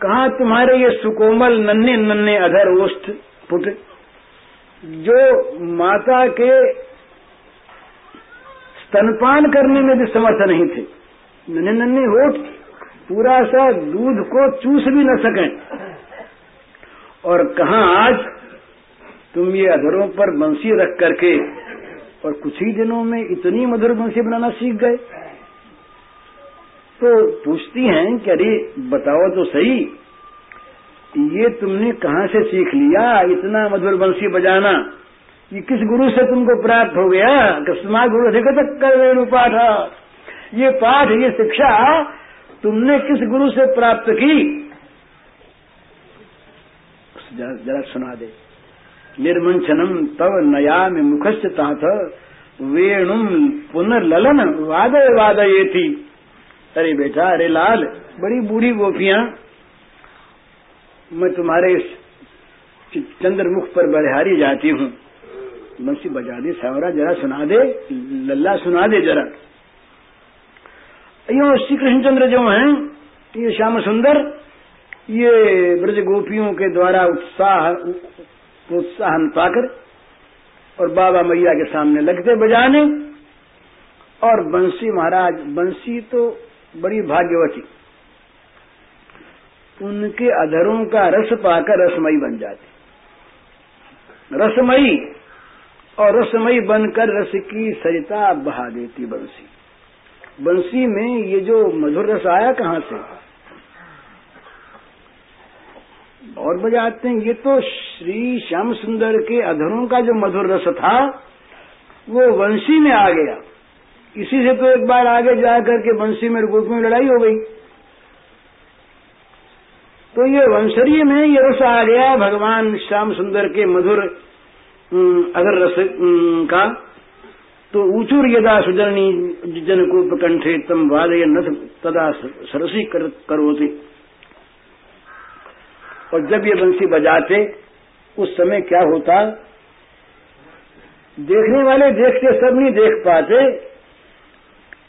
कहा तुम्हारे ये सुकोमल नन्हे नन्हे अधर ओष्ठ पुट, जो माता के स्तनपान करने में भी समर्थ नहीं थे। नन्हे नन्हे होठ, पूरा सा दूध को चूस भी न सकें। और कहा आज तुम ये अधरों पर बंसी रख करके और कुछ ही दिनों में इतनी मधुर बंसी बनाना सीख गए? तो पूछती हैं कि अरे, बताओ तो सही, ये तुमने कहाँ से सीख लिया इतना मधुर बंसी बजाना? ये किस गुरु से तुमको प्राप्त हो गया? कस्मा गुरु अधिकत कर वेणु पाठ ये पाठ, ये शिक्षा तुमने किस गुरु से प्राप्त की? जरा सुना दे। निर्मंचनम तव नयाम मुखस्य ताथ वेणुम पुनर्ललन वादय वादये थी अरे बेटा, अरे लाल, बड़ी बूढ़ी गोपियाँ। मैं तुम्हारे चंद्रमुख पर बरहारी जाती हूँ। बंसी बजा दे, सावरा, जरा सुना दे, लल्ला सुना दे जरा। यो श्री कृष्णचंद्र जो हैं, ये श्याम सुंदर, ये ब्रज गोपियों के द्वारा उत्साह प्रोत्साहन पाकर और बाबा मैया के सामने लगते बजाने। और बंसी महाराज, बंसी तो बड़ी भाग्यवती। उनके अधरों का रस पाकर रसमयी बन जाती। रसमयी और रसमयी बनकर रस की सरिता बहा देती बंसी। बंसी में ये जो मधुर रस आया कहाँ से? और बजाते हैं, ये तो श्री श्याम सुंदर के अधरों का जो मधुर रस था, वो वंशी में आ गया। इसी से तो एक बार आगे जाकर के वंशी में गोप में लड़ाई हो गई। तो ये वंशरीय में ये रस आ गया भगवान श्याम सुंदर के मधुर अगर रस का। तो ऊचुर यदा सुजरणी जन को कंठे तम वादय न तदा सरसी कर, करोती। और जब ये बंसी बजाते उस समय क्या होता? देखने वाले देखते सब नहीं देख पाते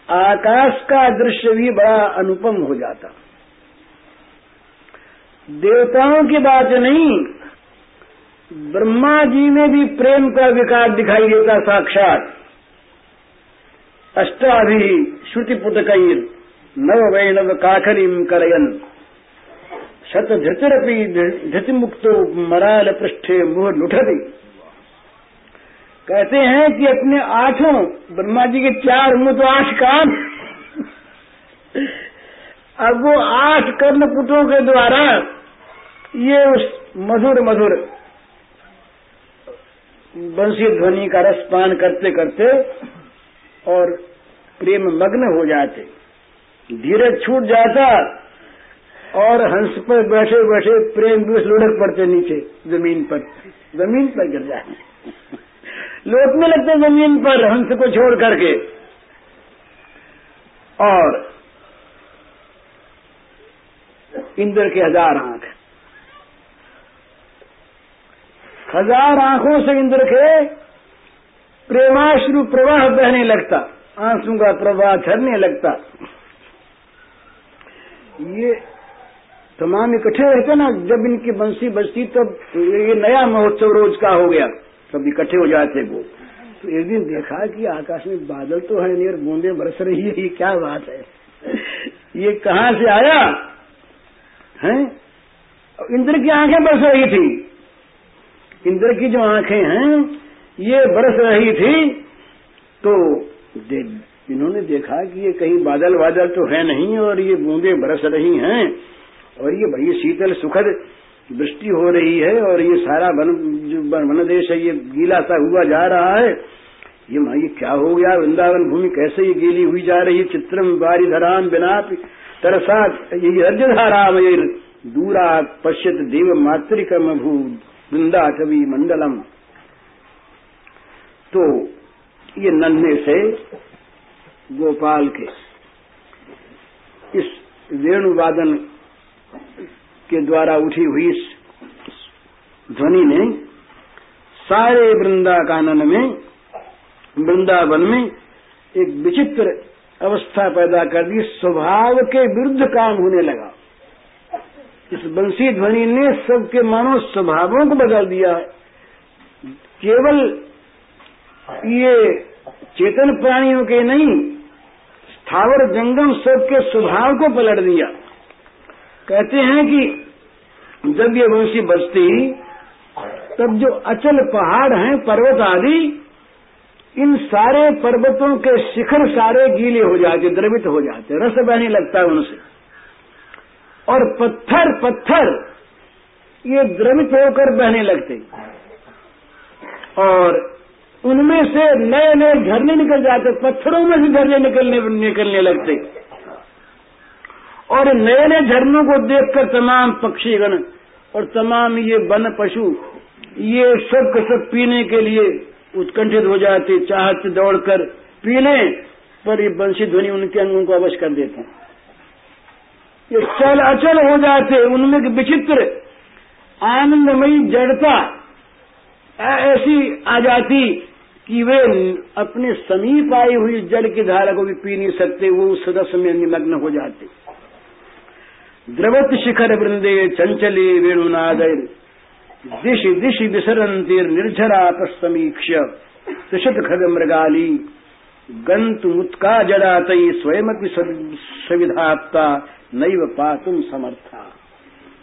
आकाश का दृश्य भी बड़ा अनुपम हो जाता। देवताओं की बात नहीं, ब्रह्मा जी में भी प्रेम का विकार दिखाई देता साक्षात। अष्टाभि श्रुति पुटकैर नव वैणव काखरीम करयन। शत धृतिरपी धृति मुक्तो मराल पृष्ठे मुह लुठती। कहते हैं कि अपने आठों, ब्रह्मा जी के चार मुँह तो आठ कान। अब वो आठ कर्णपुटों के द्वारा ये उस मधुर मधुर बंसी ध्वनि का रसपान करते करते और प्रेम मग्न हो जाते। धीरज छूट जाता और हंस पर बैठे बैठे प्रेम विष लुढ़क पड़ते नीचे, ज़मीन पर। ज़मीन पर गिर जाए लौटने लगते ज़मीन पर हंस को छोड़ करके। और इंद्र के हज़ार आँख। हज़ार आँखों से इंद्र के प्रेमाश्रु प्रवाह बहने लगता, आँसू का प्रवाह झरने लगता। ये तमाम इकट्ठे रहते ना, जब इनकी बंसी बजती तब ये नया महोत्सव रोज का हो गया। सब इकट्ठे हो जाते वो। तो एक दिन देखा कि आकाश में बादल तो है नहीं और बूंदे बरस रही है, ये क्या बात है? ये कहाँ से आया? है? इंद्र की आँखें बरस रही थी। इंद्र की जो आँखें हैं, ये बरस रही थी। तो इन्होंने देखा कि ये कहीं बादल बादल तो है नहीं और ये बूंदे बरस रही हैं। और ये बड़ी शीतल सुखद वृष्टि हो रही है और ये सारा वन, जो वन देश है, ये गीला सा हुआ जा रहा है। ये ये क्या हो गया? वृंदावन भूमि कैसे ये गीली हुई जा रही? है चित्रम बारी धराम बिना तरसा, ये अर्जधाराम दूरा पश्यत देव मातृकम भू वृंदा कवि मंडलम। तो ये नन्हे से गोपाल के इस वेणुवादन के द्वारा उठी हुई इस ध्वनि ने सारे वृंदा कानन में, वृंदावन में एक विचित्र अवस्था पैदा कर दी, स्वभाव के विरुद्ध काम होने लगा। इस बंसी ध्वनि ने सबके मानव स्वभावों को बदल दिया। केवल ये चेतन प्राणियों के नहीं, स्थावर जंगम सबके स्वभाव को पलट दिया। कहते हैं कि जब ये वंशी बजती तब जो अचल पहाड़ हैं, पर्वत आदि, इन सारे पर्वतों के शिखर सारे गीले हो जाते, द्रवित हो जाते, रस बहने लगता है उनसे। और पत्थर पत्थर, ये द्रवित होकर बहने लगते। और उनमें से नए नए झरने निकल जाते, पत्थरों में से झरने निकलने निकलने लगते। और नए नए झरनों को देखकर तमाम पक्षीगण और तमाम ये वन पशु, ये सब सब पीने के लिए उत्कंठित हो जाते, चाहते दौड़कर पीने, पर ये बंशी ध्वनि उनके अंगों को अवश्य कर देते ये चल अचल हो जाते, उनमें विचित्र, आनंदमयी जड़ता ऐसी आ जाती कि वे अपने समीप आई हुई जल की धारा को भी पी नहीं सकते, वो उस सदस्य में निमग्न हो जाते। द्रवत शिखर वृंदे चंचले वेणुनाद दिशि दिशि निर्झरा समीक्ष त्रिशत खद मृगाली। गंत मुत्का जड़ातई स्वयं सविधाप्ता नैव पातुम समर्था।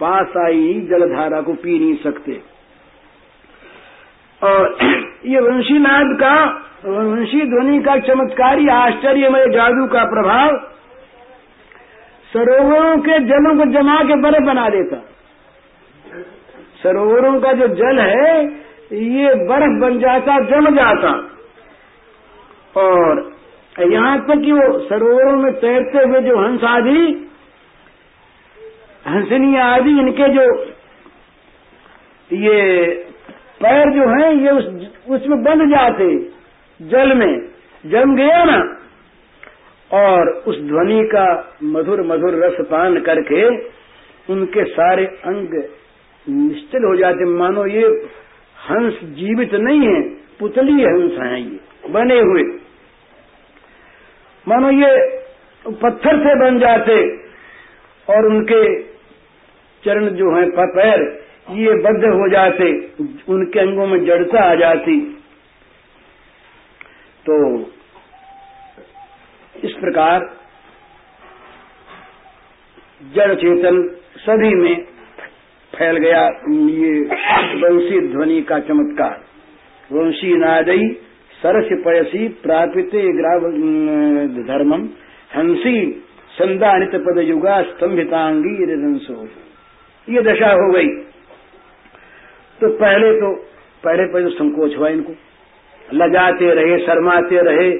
पास आई जलधारा को पी नहीं सकते। और ये वंशीनाद का, वंशी ध्वनि का चमत्कारी आश्चर्यमय जादू का प्रभाव सरोवरों के जलों को जमा के बर्फ़ बना देता। सरोवरों का जो जल है, ये बर्फ़ बन जाता, जम जाता। और यहाँ तक कि वो सरोवरों में तैरते हुए जो हंस आदि हंसनी आदि, इनके जो ये पैर जो हैं, ये उस, उसमें बंध जाते जल में। जम गया ना और उस ध्वनि का मधुर मधुर रस पान करके उनके सारे अंग निश्चल हो जाते। मानो ये हंस जीवित नहीं है पुतली हंस हैं ये, बने हुए। मानो ये पत्थर से बन जाते और उनके चरण जो हैं पैर, ये बद्ध हो जाते, उनके अंगों में जड़ता आ जाती। तो प्रकार जड़ चेतन सभी में फैल गया। ये वंशी ध्वनि का चमत्कार। वंशी नादई सरस पयसी प्रापित धर्मम हँसी संदानित पद युगा स्तंभितांगी रंसो ये दशा हो गई। तो पहले तो पहले पहले संकोच हुआ इनको। लजाते रहे, शर्माते रहे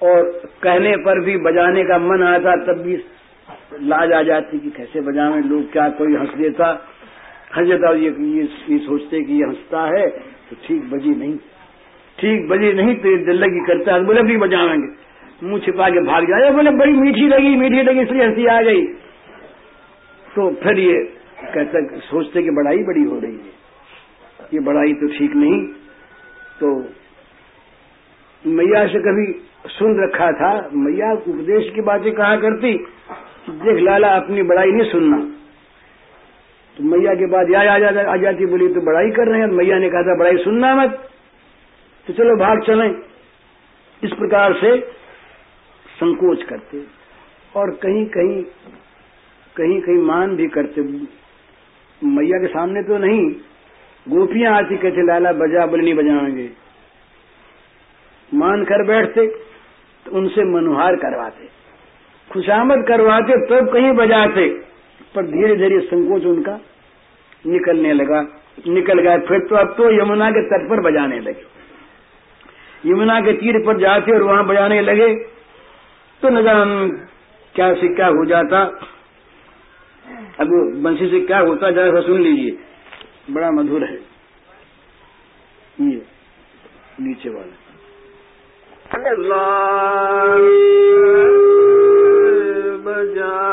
और कहने पर भी बजाने का मन आता तब भी लाज आ जाती कि कैसे बजावे लोग क्या कोई हंस देता? हंस देता ये, ये, ये सोचते कि ये हंसता है तो ठीक बजी नहीं। ठीक बजी नहीं तो ये दिल लगी करता है बोले भी बजावेंगे। मुँह छिपा के भाग जाए बोले बड़ी मीठी लगी मीठी लगी इसलिए हँसी आ गई। तो फिर ये कहते सोचते कि बड़ाई बड़ी हो रही है। ये बड़ाई तो ठीक नहीं तो मैया से कभी सुन रखा था। मैया उपदेश की बातें कहा करती देख लाला अपनी बड़ाई नहीं सुनना। तो मैया के बाद या आ, जाती बोली तो बड़ाई कर रहे हैं? मैया ने कहा था बड़ाई सुनना मत। तो चलो भाग चले। इस प्रकार से संकोच करते और कहीं कहीं कहीं कहीं मान भी करते। मैया के सामने तो नहीं गोपियाँ आती कहते लाला बजा बोले नहीं बजाएँगे। मान कर बैठते तो उनसे मनुहार करवाते। खुशामद करवाते, तब तो कहीं बजाते, पर धीरे धीरे संकोच उनका निकलने लगा। निकल गया, फिर तो अब तो यमुना के तट पर बजाने लगे। यमुना के तीर पर जाते और वहाँ बजाने लगे तो न जान क्या से क्या हो जाता। अब बंसी से क्या होता जरा सा सुन लीजिए। बड़ा मधुर है। ये नीचे वाला। बजा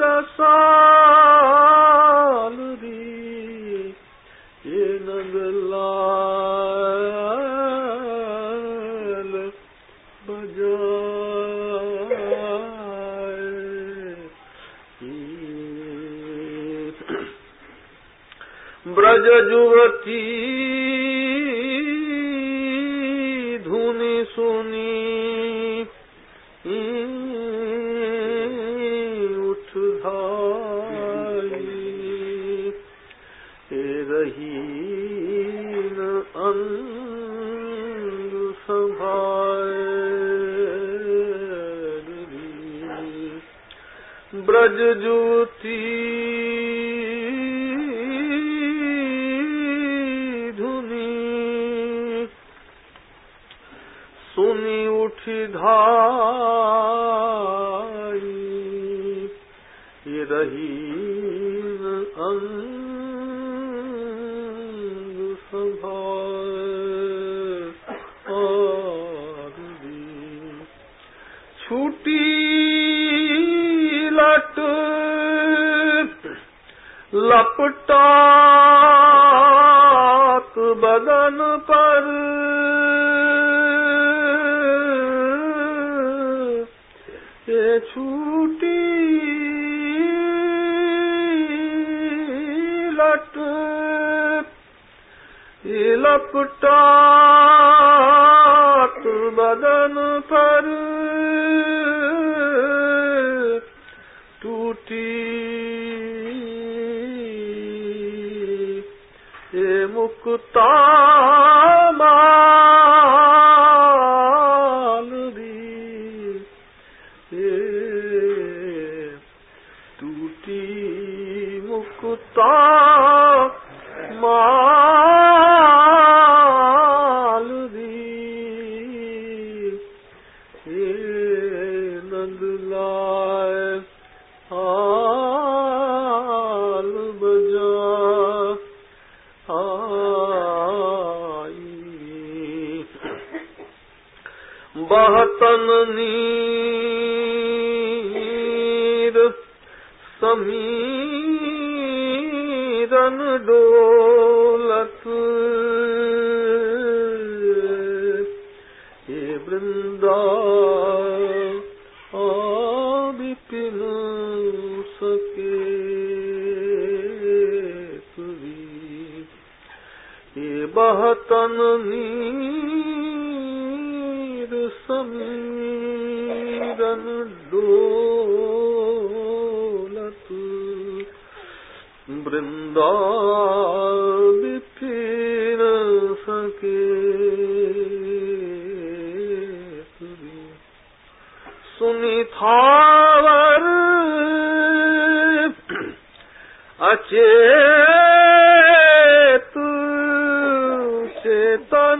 रसाल दी ये नगलाल बजाए ब्रज जुवती ब्रज ज्योति लपटात बदन पर। ये छूटी लट ये लपटात मुक्ता ये बहतन नीर समीरन डोलत वृंदा विपिन सके सुनी थावर अचेत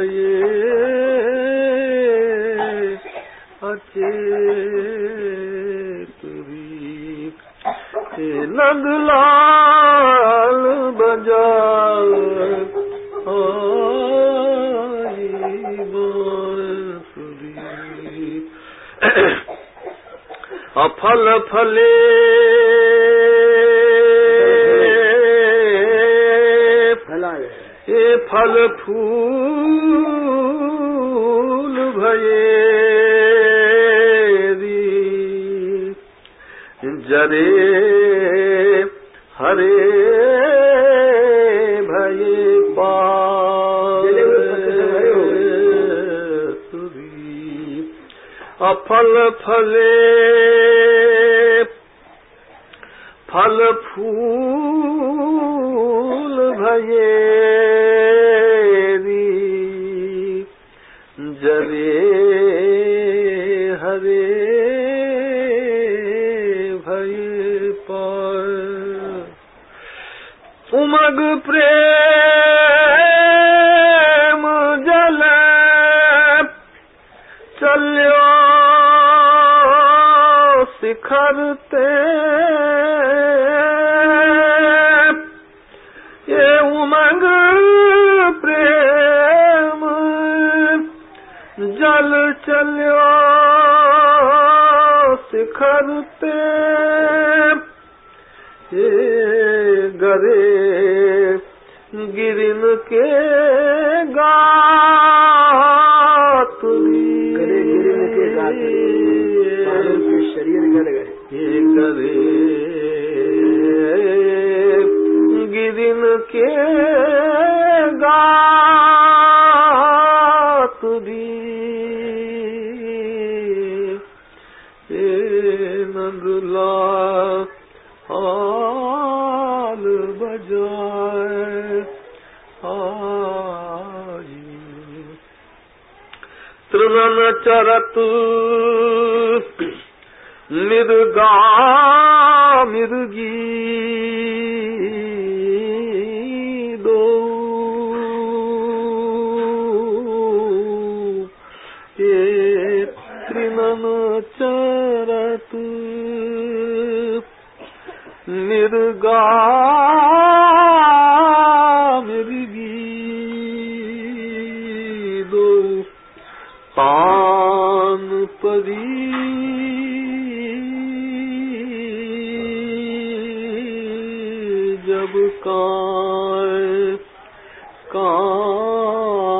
भये अचेत दी नंदलाल बजाए आई बांसुरी अफल फले फला। ये फल भये जरे हरे भये पारी अफल फले फल फूल भये। जरे हरे भये पर। उमग प्रेम जल चल्यो शिखरते ये चल्यो गरे गिरिन के गातुरी गरे गिरिन के गातुरी। शरीर ये करे गिरिन के తృణనచరతు మృగా మృగీ ఏ తృణనచరతు मृग मृगी दो परी जब कां कां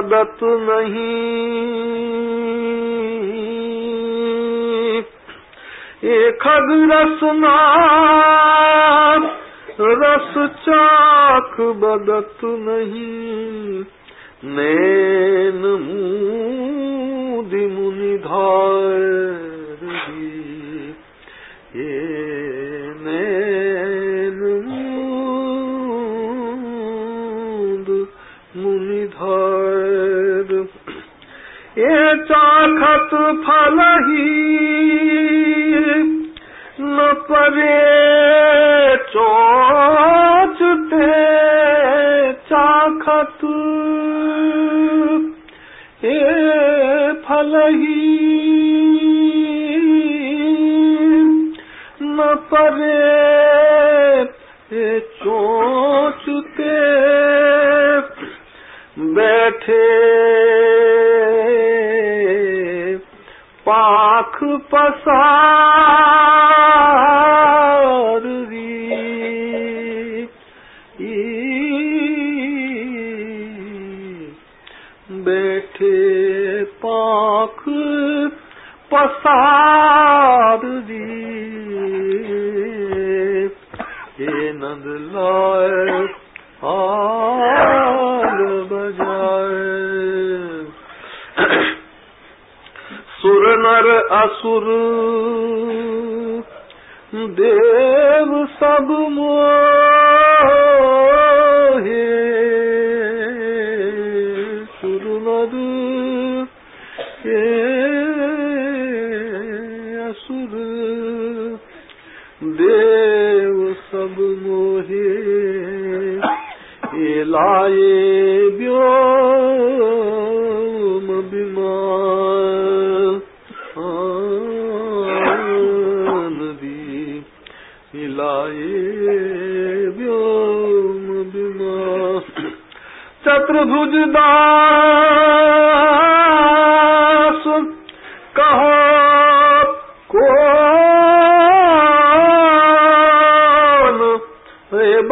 बदत नहीं। एक रस रसना रस चाख बदत नहीं। नैन मुनि धारी पाख पसा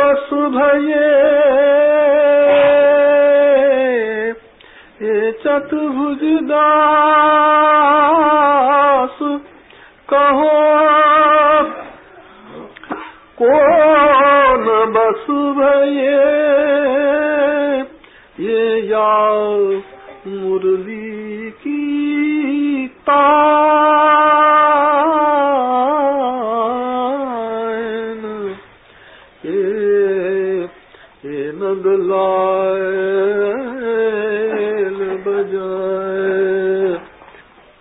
वसुभये ये चतुर्भुजदास कहो कौन वसुभये ये याओ मुरली की ता